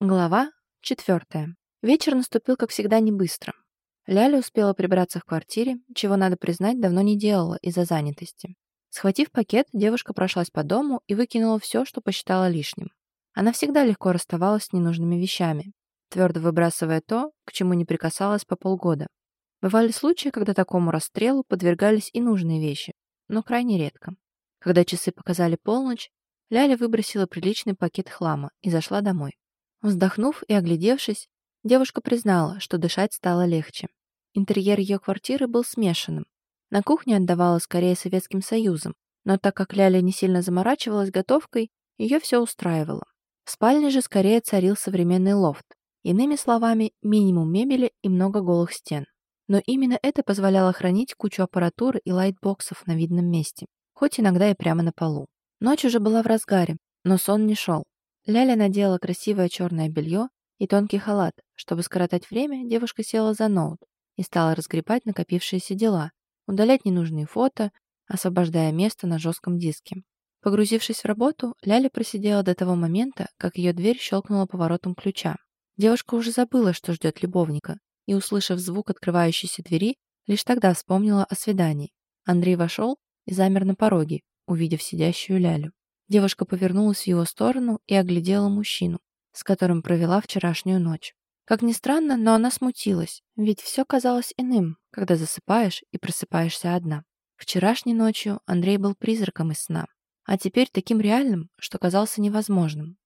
Глава четвертая. Вечер наступил, как всегда, не быстро. Ляля успела прибраться в квартире, чего, надо признать, давно не делала из-за занятости. Схватив пакет, девушка прошлась по дому и выкинула все, что посчитала лишним. Она всегда легко расставалась с ненужными вещами, твердо выбрасывая то, к чему не прикасалась по полгода. Бывали случаи, когда такому расстрелу подвергались и нужные вещи, но крайне редко. Когда часы показали полночь, Ляля выбросила приличный пакет хлама и зашла домой. Вздохнув и оглядевшись, девушка признала, что дышать стало легче. Интерьер ее квартиры был смешанным. На кухне отдавала скорее Советским Союзом, но так как Ляля не сильно заморачивалась готовкой, ее все устраивало. В спальне же скорее царил современный лофт. Иными словами, минимум мебели и много голых стен. Но именно это позволяло хранить кучу аппаратуры и лайтбоксов на видном месте, хоть иногда и прямо на полу. Ночь уже была в разгаре, но сон не шел. Ляля надела красивое черное белье и тонкий халат. Чтобы скоротать время, девушка села за ноут и стала разгребать накопившиеся дела, удалять ненужные фото, освобождая место на жестком диске. Погрузившись в работу, Ляля просидела до того момента, как ее дверь щелкнула поворотом ключа. Девушка уже забыла, что ждет любовника, и, услышав звук открывающейся двери, лишь тогда вспомнила о свидании. Андрей вошел и замер на пороге, увидев сидящую Лялю. Девушка повернулась в его сторону и оглядела мужчину, с которым провела вчерашнюю ночь. Как ни странно, но она смутилась, ведь все казалось иным, когда засыпаешь и просыпаешься одна. Вчерашней ночью Андрей был призраком из сна, а теперь таким реальным, что казался невозможным.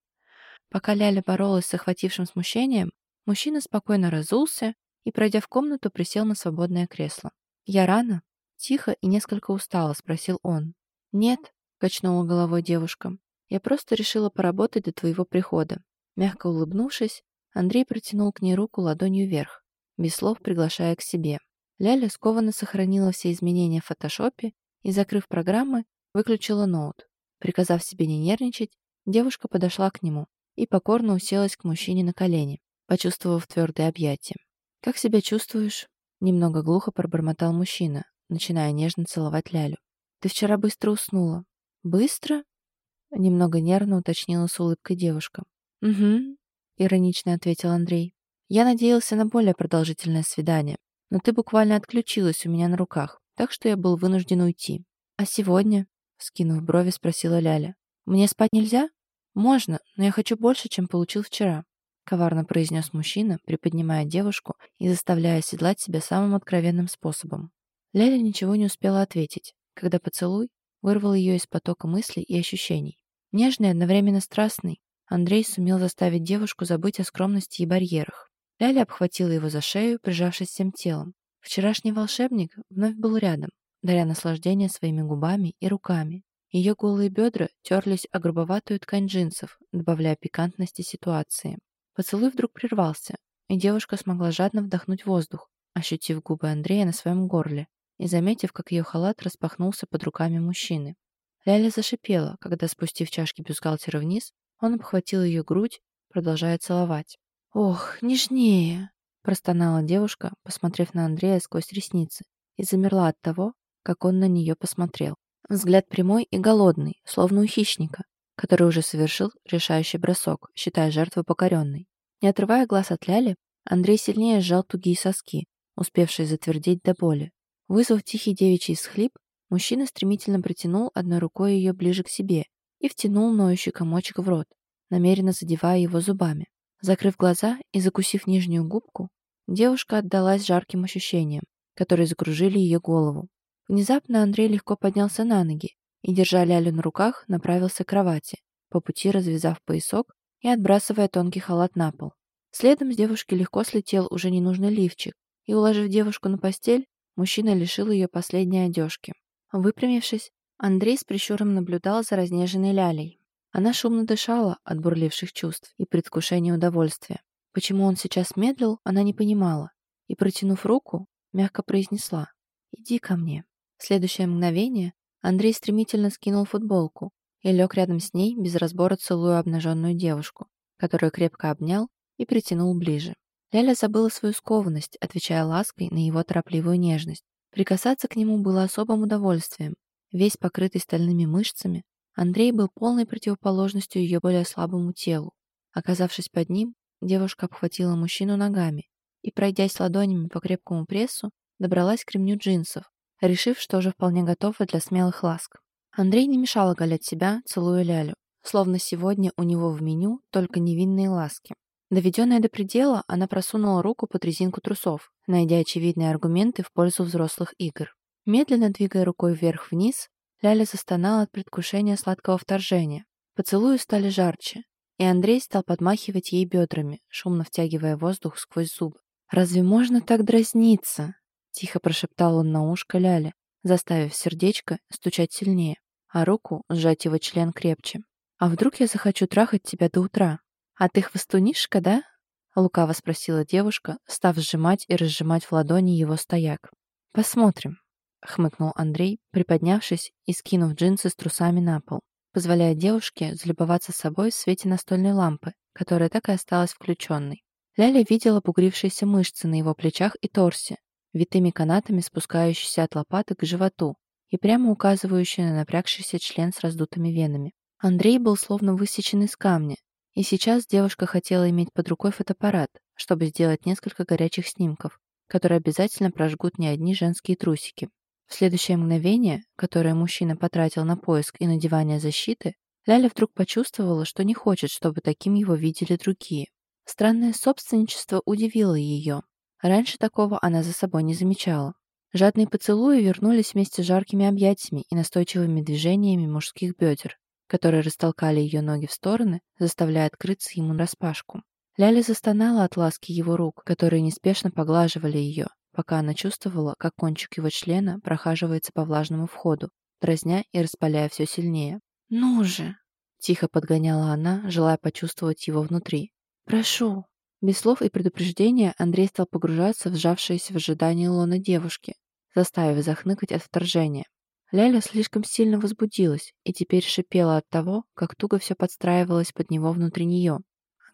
Пока Ляля боролась с охватившим смущением, мужчина спокойно разулся и, пройдя в комнату, присел на свободное кресло. «Я рано?» Тихо и несколько устало спросил он. «Нет», качнула головой девушка. «Я просто решила поработать до твоего прихода». Мягко улыбнувшись, Андрей протянул к ней руку ладонью вверх, без слов приглашая к себе. Ляля скованно сохранила все изменения в фотошопе и, закрыв программы, выключила ноут. Приказав себе не нервничать, девушка подошла к нему и покорно уселась к мужчине на колени, почувствовав твердое объятие. «Как себя чувствуешь?» Немного глухо пробормотал мужчина, начиная нежно целовать Лялю. «Ты вчера быстро уснула. «Быстро?» — немного нервно уточнила с улыбкой девушка. «Угу», — иронично ответил Андрей. «Я надеялся на более продолжительное свидание, но ты буквально отключилась у меня на руках, так что я был вынужден уйти. А сегодня?» — скинув брови, спросила Ляля. «Мне спать нельзя?» «Можно, но я хочу больше, чем получил вчера», — коварно произнес мужчина, приподнимая девушку и заставляя оседлать себя самым откровенным способом. Ляля ничего не успела ответить, когда поцелуй, вырвал ее из потока мыслей и ощущений. Нежный одновременно страстный, Андрей сумел заставить девушку забыть о скромности и барьерах. Ляля обхватила его за шею, прижавшись всем телом. Вчерашний волшебник вновь был рядом, даря наслаждение своими губами и руками. Ее голые бедра терлись о грубоватую ткань джинсов, добавляя пикантности ситуации. Поцелуй вдруг прервался, и девушка смогла жадно вдохнуть воздух, ощутив губы Андрея на своем горле и заметив, как ее халат распахнулся под руками мужчины. Ляля зашипела, когда, спустив чашки бюстгальтера вниз, он обхватил ее грудь, продолжая целовать. «Ох, нежнее!» – простонала девушка, посмотрев на Андрея сквозь ресницы, и замерла от того, как он на нее посмотрел. Взгляд прямой и голодный, словно у хищника, который уже совершил решающий бросок, считая жертву покоренной. Не отрывая глаз от Ляли, Андрей сильнее сжал тугие соски, успевшие затвердеть до боли, Вызвав тихий девичий схлип, мужчина стремительно протянул одной рукой ее ближе к себе и втянул ноющий комочек в рот, намеренно задевая его зубами. Закрыв глаза и закусив нижнюю губку, девушка отдалась жарким ощущениям, которые закружили ее голову. Внезапно Андрей легко поднялся на ноги и, держа Лялю на руках, направился к кровати, по пути развязав поясок и отбрасывая тонкий халат на пол. Следом с девушки легко слетел уже ненужный лифчик, и, уложив девушку на постель, Мужчина лишил ее последней одежки. Выпрямившись, Андрей с прищуром наблюдал за разнеженной лялей. Она шумно дышала от бурливших чувств и предвкушения удовольствия. Почему он сейчас медлил, она не понимала. И, протянув руку, мягко произнесла «Иди ко мне». В следующее мгновение Андрей стремительно скинул футболку и лег рядом с ней, без разбора целуя обнаженную девушку, которую крепко обнял и притянул ближе. Ляля забыла свою скованность, отвечая лаской на его торопливую нежность. Прикасаться к нему было особым удовольствием. Весь покрытый стальными мышцами, Андрей был полной противоположностью ее более слабому телу. Оказавшись под ним, девушка обхватила мужчину ногами и, пройдясь ладонями по крепкому прессу, добралась к ремню джинсов, решив, что уже вполне готова для смелых ласк. Андрей не мешал оголять себя, целуя Лялю, словно сегодня у него в меню только невинные ласки. Доведенная до предела, она просунула руку под резинку трусов, найдя очевидные аргументы в пользу взрослых игр. Медленно двигая рукой вверх-вниз, Ляля застонала от предвкушения сладкого вторжения. Поцелуи стали жарче, и Андрей стал подмахивать ей бедрами, шумно втягивая воздух сквозь зубы. «Разве можно так дразниться?» — тихо прошептал он на ушко Ляле, заставив сердечко стучать сильнее, а руку сжать его член крепче. «А вдруг я захочу трахать тебя до утра? А ты хвостунишка, да?» — лукаво спросила девушка, став сжимать и разжимать в ладони его стояк. «Посмотрим», — хмыкнул Андрей, приподнявшись и скинув джинсы с трусами на пол, позволяя девушке залюбоваться собой в свете настольной лампы, которая так и осталась включенной. Ляля видела бугрившиеся мышцы на его плечах и торсе, витыми канатами спускающиеся от лопаток к животу и прямо указывающие на напрягшийся член с раздутыми венами. Андрей был словно высечен из камня, и сейчас девушка хотела иметь под рукой фотоаппарат, чтобы сделать несколько горячих снимков, которые обязательно прожгут не одни женские трусики. В следующее мгновение, которое мужчина потратил на поиск и надевание защиты, Ляля вдруг почувствовала, что не хочет, чтобы таким его видели другие. Странное собственничество удивило ее. Раньше такого она за собой не замечала. Жадные поцелуи вернулись вместе с жаркими объятиями и настойчивыми движениями мужских бедер, которые растолкали ее ноги в стороны, заставляя открыться ему распашку. Ляля застонала от ласки его рук, которые неспешно поглаживали ее, пока она чувствовала, как кончик его члена прохаживается по влажному входу, дразня и распаляя все сильнее. «Ну же!» — тихо подгоняла она, желая почувствовать его внутри. «Прошу!» Без слов и предупреждения Андрей стал погружаться в сжавшееся в ожидании лона девушки, заставив захныкать от вторжения. Ляля слишком сильно возбудилась и теперь шипела от того, как туго все подстраивалось под него внутри нее.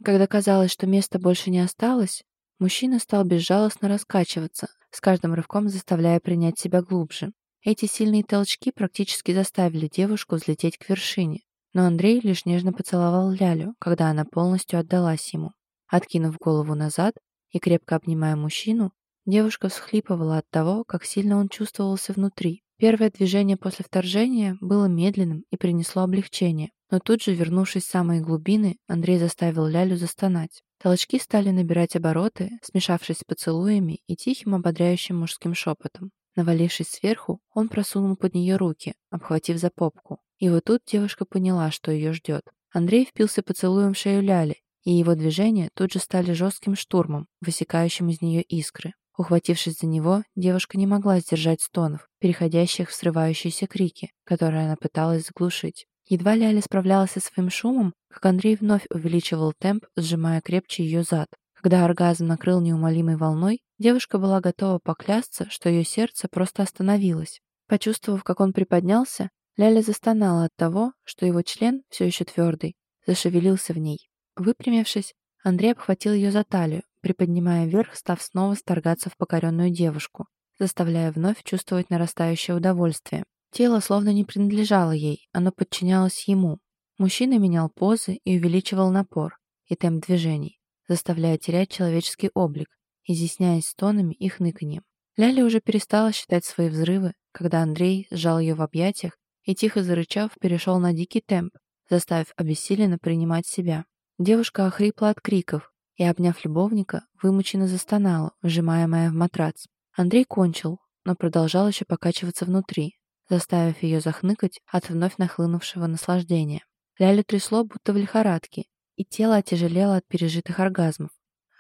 Когда казалось, что места больше не осталось, мужчина стал безжалостно раскачиваться, с каждым рывком заставляя принять себя глубже. Эти сильные толчки практически заставили девушку взлететь к вершине, но Андрей лишь нежно поцеловал Лялю, когда она полностью отдалась ему. Откинув голову назад и крепко обнимая мужчину, девушка всхлипывала от того, как сильно он чувствовался внутри. Первое движение после вторжения было медленным и принесло облегчение, но тут же, вернувшись в самые глубины, Андрей заставил Лялю застонать. Толчки стали набирать обороты, смешавшись с поцелуями и тихим ободряющим мужским шепотом. Навалившись сверху, он просунул под нее руки, обхватив за попку. И вот тут девушка поняла, что ее ждет. Андрей впился поцелуем в шею Ляли, и его движения тут же стали жестким штурмом, высекающим из нее искры. Ухватившись за него, девушка не могла сдержать стонов, переходящих в срывающиеся крики, которые она пыталась заглушить. Едва Ляля справлялась со своим шумом, как Андрей вновь увеличивал темп, сжимая крепче ее зад. Когда оргазм накрыл неумолимой волной, девушка была готова поклясться, что ее сердце просто остановилось. Почувствовав, как он приподнялся, Ляля застонала от того, что его член, все еще твердый, зашевелился в ней. Выпрямившись, Андрей обхватил ее за талию, приподнимая вверх, став снова сторгаться в покоренную девушку, заставляя вновь чувствовать нарастающее удовольствие. Тело словно не принадлежало ей, оно подчинялось ему. Мужчина менял позы и увеличивал напор и темп движений, заставляя терять человеческий облик, изъясняясь стонами и хныканьем. Ляля уже перестала считать свои взрывы, когда Андрей сжал ее в объятиях и, тихо зарычав, перешел на дикий темп, заставив обессиленно принимать себя. Девушка охрипла от криков и, обняв любовника, вымученно застонала, вжимаемая в матрац. Андрей кончил, но продолжал еще покачиваться внутри, заставив ее захныкать от вновь нахлынувшего наслаждения. Лялю трясло, будто в лихорадке, и тело отяжелело от пережитых оргазмов.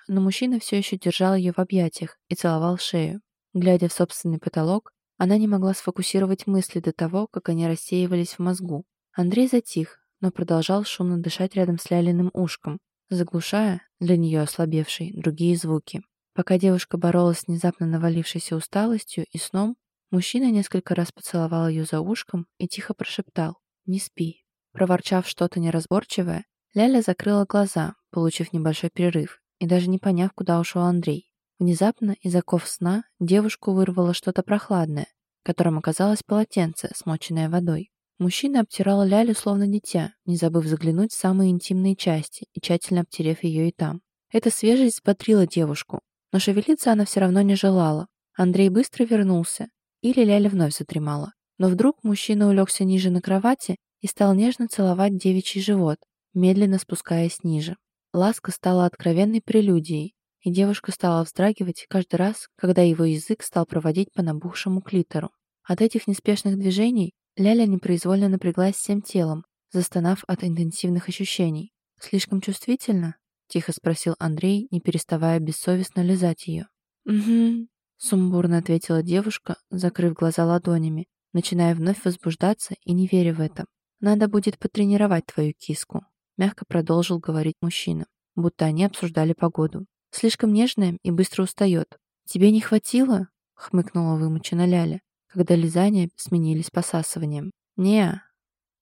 Но мужчина все еще держал ее в объятиях и целовал шею. Глядя в собственный потолок, она не могла сфокусировать мысли до того, как они рассеивались в мозгу. Андрей затих, но продолжал шумно дышать рядом с Лялиным ушком, заглушая, для нее ослабевшей, другие звуки. Пока девушка боролась с внезапно навалившейся усталостью и сном, мужчина несколько раз поцеловал ее за ушком и тихо прошептал «Не спи». Проворчав что-то неразборчивое, Ляля закрыла глаза, получив небольшой перерыв, и даже не поняв, куда ушел Андрей. Внезапно из оков сна девушку вырвало что-то прохладное, которым оказалось полотенце, смоченное водой. Мужчина обтирал Лялю словно дитя, не забыв заглянуть в самые интимные части и тщательно обтерев ее и там. Эта свежесть взбодрила девушку, но шевелиться она все равно не желала. Андрей быстро вернулся, или Ляля вновь задремала. Но вдруг мужчина улегся ниже на кровати и стал нежно целовать девичий живот, медленно спускаясь ниже. Ласка стала откровенной прелюдией, и девушка стала вздрагивать каждый раз, когда его язык стал проводить по набухшему клитору. От этих неспешных движений Ляля непроизвольно напряглась всем телом, застонав от интенсивных ощущений. «Слишком чувствительно?» — тихо спросил Андрей, не переставая бессовестно лизать ее. «Угу», — сумбурно ответила девушка, закрыв глаза ладонями, начиная вновь возбуждаться и не веря в это. «Надо будет потренировать твою киску», — мягко продолжил говорить мужчина, будто они обсуждали погоду. «Слишком нежная и быстро устает. Тебе не хватило?» — хмыкнула вымученно Ляля, когда лизания сменились посасыванием. не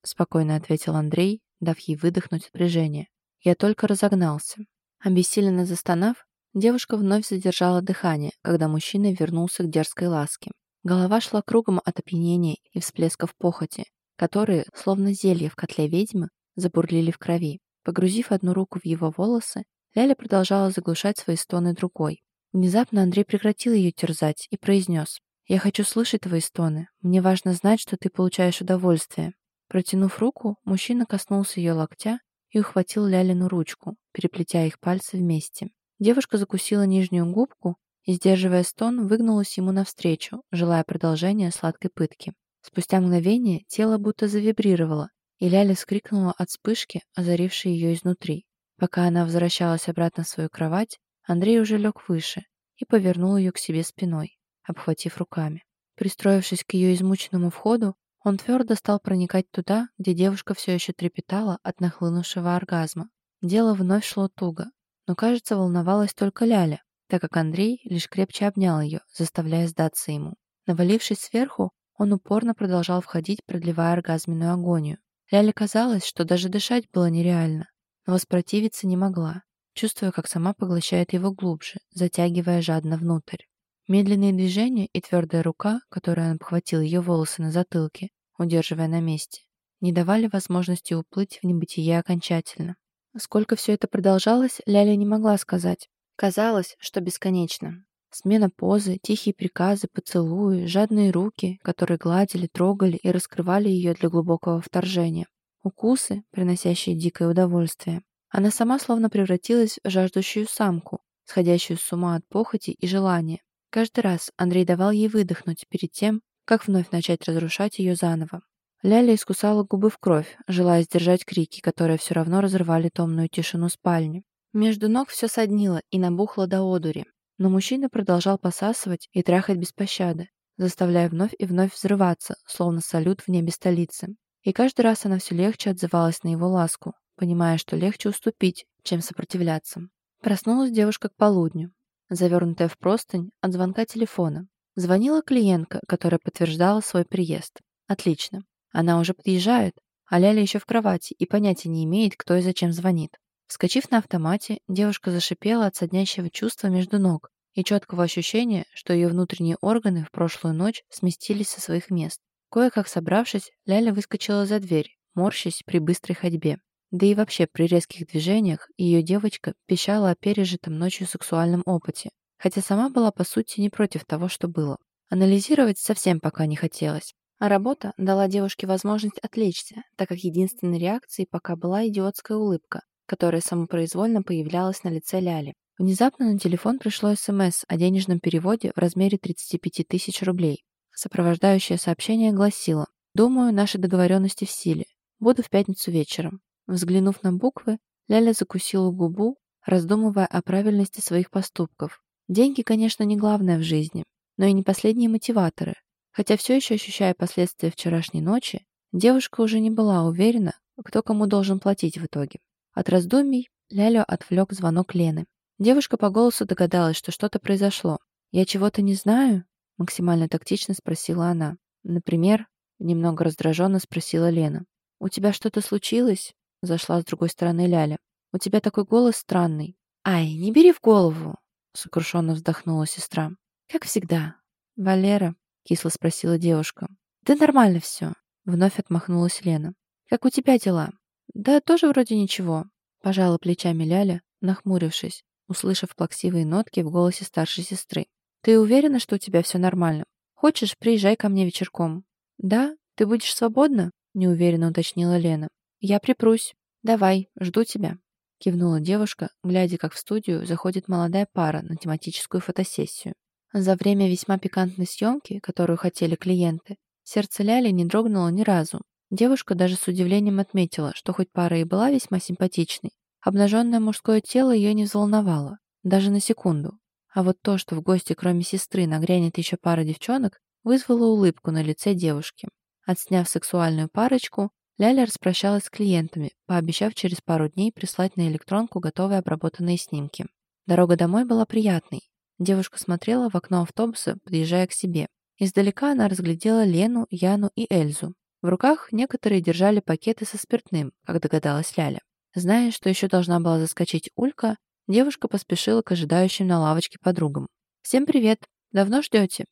спокойно ответил Андрей, дав ей выдохнуть напряжение. Я только разогнался. Обессиленно застонав, девушка вновь задержала дыхание, когда мужчина вернулся к дерзкой ласке. Голова шла кругом от опьянения и всплесков похоти, которые, словно зелье в котле ведьмы, забурлили в крови. Погрузив одну руку в его волосы, Ляля продолжала заглушать свои стоны другой. Внезапно Андрей прекратил ее терзать и произнес. «Я хочу слышать твои стоны. Мне важно знать, что ты получаешь удовольствие». Протянув руку, мужчина коснулся ее локтя и ухватил Лялину ручку, переплетя их пальцы вместе. Девушка закусила нижнюю губку и, сдерживая стон, выгнулась ему навстречу, желая продолжения сладкой пытки. Спустя мгновение тело будто завибрировало, и Ляля скрикнула от вспышки, озарившей ее изнутри. Пока она возвращалась обратно в свою кровать, Андрей уже лег выше и повернул ее к себе спиной, обхватив руками. Пристроившись к ее измученному входу, он твердо стал проникать туда, где девушка все еще трепетала от нахлынувшего оргазма. Дело вновь шло туго, но, кажется, волновалась только Ляля, так как Андрей лишь крепче обнял ее, заставляя сдаться ему. Навалившись сверху, он упорно продолжал входить, продлевая оргазменную агонию. Ляле казалось, что даже дышать было нереально, но воспротивиться не могла, чувствуя, как сама поглощает его глубже, затягивая жадно внутрь. Медленные движения и твердая рука, которой он обхватил ее волосы на затылке, удерживая на месте, не давали возможности уплыть в небытие окончательно. Сколько все это продолжалось, Ляля не могла сказать. Казалось, что бесконечно. Смена позы, тихие приказы, поцелуи, жадные руки, которые гладили, трогали и раскрывали ее для глубокого вторжения. Укусы, приносящие дикое удовольствие. Она сама словно превратилась в жаждущую самку, сходящую с ума от похоти и желания, Каждый раз Андрей давал ей выдохнуть перед тем, как вновь начать разрушать ее заново. Ляля искусала губы в кровь, желая сдержать крики, которые все равно разрывали томную тишину спальни. Между ног все соднило и набухло до одури, но мужчина продолжал посасывать и трахать без пощады, заставляя вновь и вновь взрываться, словно салют в небе столицы. И каждый раз она все легче отзывалась на его ласку, понимая, что легче уступить, чем сопротивляться. Проснулась девушка к полудню, завернутая в простынь от звонка телефона. Звонила клиентка, которая подтверждала свой приезд. Отлично. Она уже подъезжает, а Ляля еще в кровати и понятия не имеет, кто и зачем звонит. Вскочив на автомате, девушка зашипела от соднящего чувства между ног и четкого ощущения, что ее внутренние органы в прошлую ночь сместились со своих мест. Кое-как собравшись, Ляля выскочила за дверь, морщась при быстрой ходьбе. Да и вообще при резких движениях ее девочка пищала о пережитом ночью сексуальном опыте, хотя сама была по сути не против того, что было. Анализировать совсем пока не хотелось. А работа дала девушке возможность отвлечься, так как единственной реакцией пока была идиотская улыбка, которая самопроизвольно появлялась на лице Ляли. Внезапно на телефон пришло СМС о денежном переводе в размере 35 тысяч рублей. Сопровождающее сообщение гласило «Думаю, наши договоренности в силе. Буду в пятницу вечером. Взглянув на буквы, Ляля закусила губу, раздумывая о правильности своих поступков. Деньги, конечно, не главное в жизни, но и не последние мотиваторы. Хотя все еще ощущая последствия вчерашней ночи, девушка уже не была уверена, кто кому должен платить в итоге. От раздумий Лялю отвлек звонок Лены. Девушка по голосу догадалась, что что-то произошло. «Я чего-то не знаю?» — максимально тактично спросила она. «Например?» — немного раздраженно спросила Лена. «У тебя что-то случилось?» Зашла с другой стороны Ляля. «У тебя такой голос странный». «Ай, не бери в голову!» Сокрушенно вздохнула сестра. «Как всегда». «Валера?» Кисло спросила девушка. «Да нормально все». Вновь отмахнулась Лена. «Как у тебя дела?» «Да тоже вроде ничего», — пожала плечами Ляля, нахмурившись. услышав плаксивые нотки в голосе старшей сестры. «Ты уверена, что у тебя все нормально? Хочешь, приезжай ко мне вечерком?» «Да? Ты будешь свободна?» — неуверенно уточнила Лена. «Я припрусь. Давай, жду тебя», — кивнула девушка, глядя, как в студию заходит молодая пара на тематическую фотосессию. За время весьма пикантной съемки, которую хотели клиенты, сердце Ляли не дрогнуло ни разу. Девушка даже с удивлением отметила, что хоть пара и была весьма симпатичной, обнаженное мужское тело ее не взволновало, даже на секунду. А вот то, что в гости кроме сестры нагрянет еще пара девчонок, вызвало улыбку на лице девушки. Отсняв сексуальную парочку, Ляля распрощалась с клиентами, пообещав через пару дней прислать на электронку готовые обработанные снимки. Дорога домой была приятной. Девушка смотрела в окно автобуса, подъезжая к себе. Издалека она разглядела Лену, Яну и Эльзу. В руках некоторые держали пакеты со спиртным, как догадалась Ляля. Зная, что еще должна была заскочить Улька, девушка поспешила к ожидающим на лавочке подругам. «Всем привет! Давно ждете?»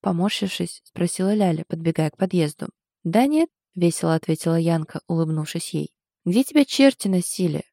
Поморщившись, спросила Ляля, подбегая к подъезду. «Да нет», — весело ответила Янка, улыбнувшись ей. «Где тебя черти носили?»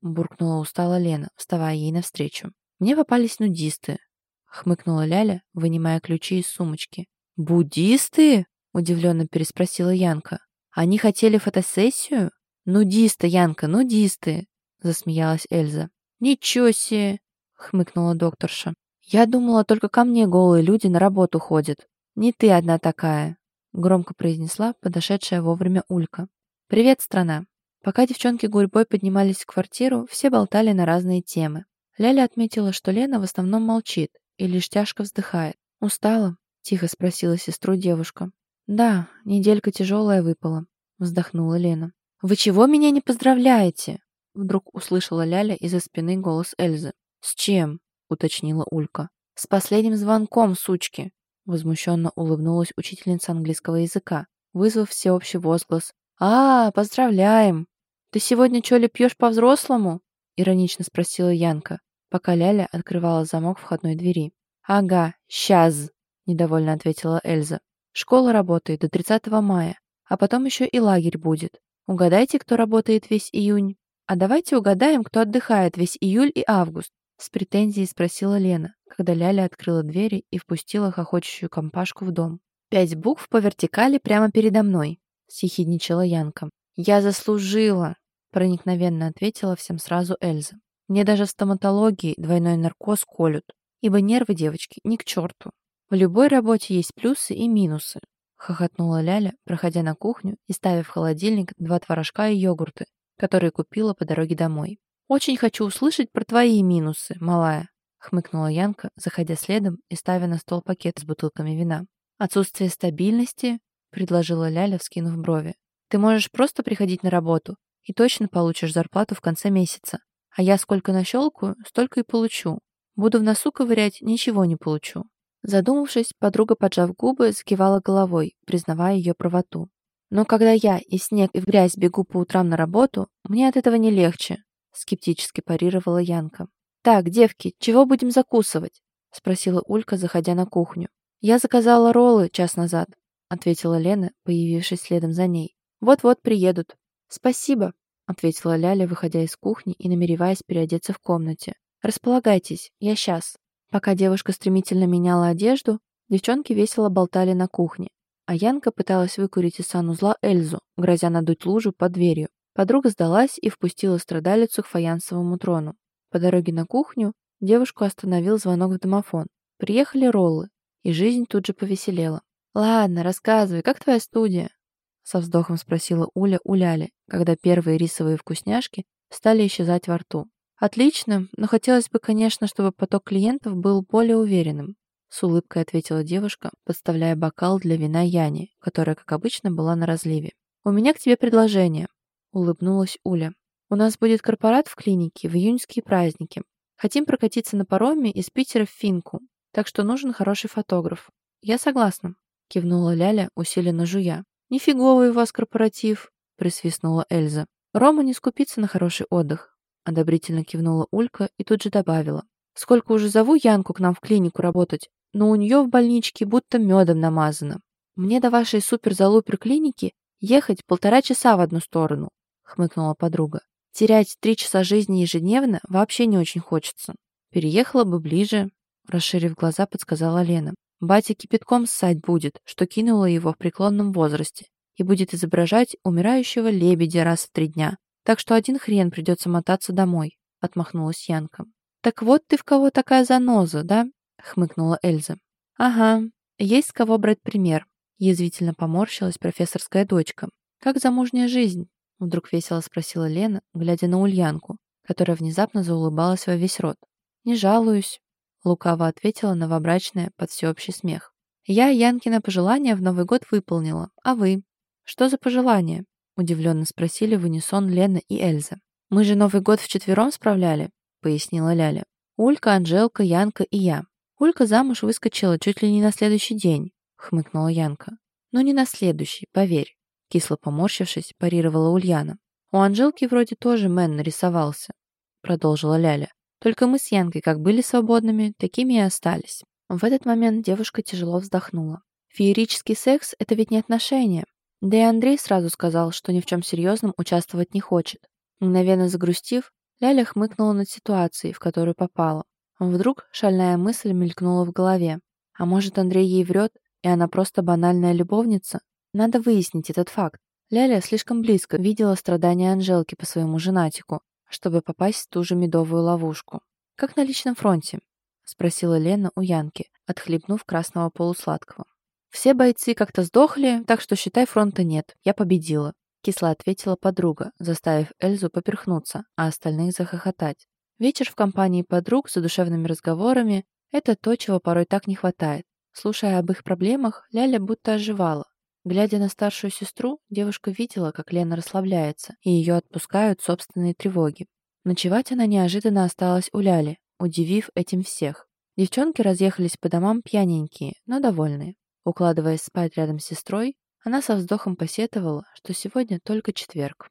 Буркнула устала Лена, вставая ей навстречу. «Мне попались нудисты», — хмыкнула Ляля, вынимая ключи из сумочки. «Буддисты?» — удивленно переспросила Янка. «Они хотели фотосессию?» «Нудисты, Янка, нудисты!» — засмеялась Эльза. «Ничего себе!» — хмыкнула докторша. «Я думала, только ко мне голые люди на работу ходят. Не ты одна такая!» — громко произнесла подошедшая вовремя Улька. «Привет, страна!» Пока девчонки гурьбой поднимались в квартиру, все болтали на разные темы. Ляля отметила, что Лена в основном молчит и лишь тяжко вздыхает. «Устала?» — тихо спросила сестру девушка. «Да, неделька тяжелая выпала», — вздохнула Лена. «Вы чего меня не поздравляете?» Вдруг услышала Ляля из-за спины голос Эльзы. «С чем?» — уточнила Улька. «С последним звонком, сучки!» Возмущенно улыбнулась учительница английского языка, вызвав всеобщий возглас. «А, поздравляем! Ты сегодня что ли пьешь по-взрослому?» Иронично спросила Янка, пока Ляля открывала замок входной двери. «Ага, сейчас!» — недовольно ответила Эльза. «Школа работает до 30 мая, а потом еще и лагерь будет. Угадайте, кто работает весь июнь. А давайте угадаем, кто отдыхает весь июль и август. С претензией спросила Лена, когда Ляля открыла двери и впустила хохочущую компашку в дом. «Пять букв по вертикали прямо передо мной», — съехидничала Янка. «Я заслужила», — проникновенно ответила всем сразу Эльза. «Мне даже в стоматологии двойной наркоз колют, ибо нервы девочки ни к черту. В любой работе есть плюсы и минусы, хохотнула Ляля, проходя на кухню и ставя в холодильник два творожка и йогурты, которые купила по дороге домой. «Очень хочу услышать про твои минусы, малая», хмыкнула Янка, заходя следом и ставя на стол пакет с бутылками вина. «Отсутствие стабильности», — предложила Ляля, вскинув брови. «Ты можешь просто приходить на работу и точно получишь зарплату в конце месяца. А я сколько нащелкаю, столько и получу. Буду в носу ковырять, ничего не получу. Задумавшись, подруга, поджав губы, закивала головой, признавая ее правоту. «Но когда я и снег, и в грязь бегу по утрам на работу, мне от этого не легче», — скептически парировала Янка. «Так, девки, чего будем закусывать?» — спросила Улька, заходя на кухню. «Я заказала роллы час назад», — ответила Лена, появившись следом за ней. «Вот-вот приедут». «Спасибо», — ответила Ляля, выходя из кухни и намереваясь переодеться в комнате. «Располагайтесь, я сейчас». Пока девушка стремительно меняла одежду, девчонки весело болтали на кухне, а Янка пыталась выкурить из санузла Эльзу, грозя надуть лужу под дверью. Подруга сдалась и впустила страдалицу к фаянсовому трону. По дороге на кухню девушку остановил звонок в домофон. Приехали роллы, и жизнь тут же повеселела. «Ладно, рассказывай, как твоя студия?» Со вздохом спросила Уля у Ляли, когда первые рисовые вкусняшки стали исчезать во рту. «Отлично, но хотелось бы, конечно, чтобы поток клиентов был более уверенным», с улыбкой ответила девушка, подставляя бокал для вина Яне, которая, как обычно, была на разливе. «У меня к тебе предложение», — улыбнулась Уля. «У нас будет корпорат в клинике в июньские праздники. Хотим прокатиться на пароме из Питера в Финку, так что нужен хороший фотограф». «Я согласна», — кивнула Ляля, усиленно жуя. «Нифиговый у вас корпоратив», — присвистнула Эльза. «Рома не скупится на хороший отдых одобрительно кивнула Улька и тут же добавила. Сколько уже зову Янку к нам в клинику работать, но у нее в больничке будто медом намазано. Мне до вашей супер-залупер клиники ехать полтора часа в одну сторону, хмыкнула подруга. Терять три часа жизни ежедневно вообще не очень хочется. Переехала бы ближе, расширив глаза, подсказала Лена. Батя кипятком ссать будет, что кинула его в преклонном возрасте, и будет изображать умирающего лебедя раз в три дня. Так что один хрен придется мотаться домой, отмахнулась Янка. Так вот ты в кого такая заноза, да? хмыкнула Эльза. Ага, есть с кого брать пример. Язвительно поморщилась профессорская дочка. Как замужняя жизнь? Вдруг весело спросила Лена, глядя на Ульянку, которая внезапно заулыбалась во весь рот. «Не жалуюсь», — лукаво ответила новобрачная под всеобщий смех. «Я Янкина пожелание в Новый год выполнила, а вы?» «Что за пожелание?» — удивленно спросили в унисон Лена и Эльза. «Мы же Новый год вчетвером справляли», — пояснила Ляля. «Улька, Анжелка, Янка и я. Улька замуж выскочила чуть ли не на следующий день», — хмыкнула Янка. «Ну не на следующий, поверь», — кисло поморщившись, парировала Ульяна. «У Анжелки вроде тоже Мэн нарисовался», — продолжила Ляля. «Только мы с Янкой как были свободными, такими и остались». В этот момент девушка тяжело вздохнула. «Феерический секс — это ведь не отношения. Да и Андрей сразу сказал, что ни в чем серьезном участвовать не хочет. Мгновенно загрустив, Ляля хмыкнула над ситуацией, в которую попала. Вдруг шальная мысль мелькнула в голове. А может, Андрей ей врет, и она просто банальная любовница? Надо выяснить этот факт. Ляля слишком близко видела страдания Анжелки по своему женатику, чтобы попасть в ту же медовую ловушку. «Как на личном фронте?» — спросила Лена у Янки, отхлебнув красного полусладкого. «Все бойцы как-то сдохли, так что, считай, фронта нет. Я победила», — кисло ответила подруга, заставив Эльзу поперхнуться, а остальных захохотать. Вечер в компании подруг с задушевными разговорами — это то, чего порой так не хватает. Слушая об их проблемах, Ляля будто оживала. Глядя на старшую сестру, девушка видела, как Лена расслабляется, и ее отпускают собственные тревоги. Ночевать она неожиданно осталась у Ляли, удивив этим всех. Девчонки разъехались по домам пьяненькие, но довольные. Укладываясь спать рядом с сестрой, она со вздохом посетовала, что сегодня только четверг.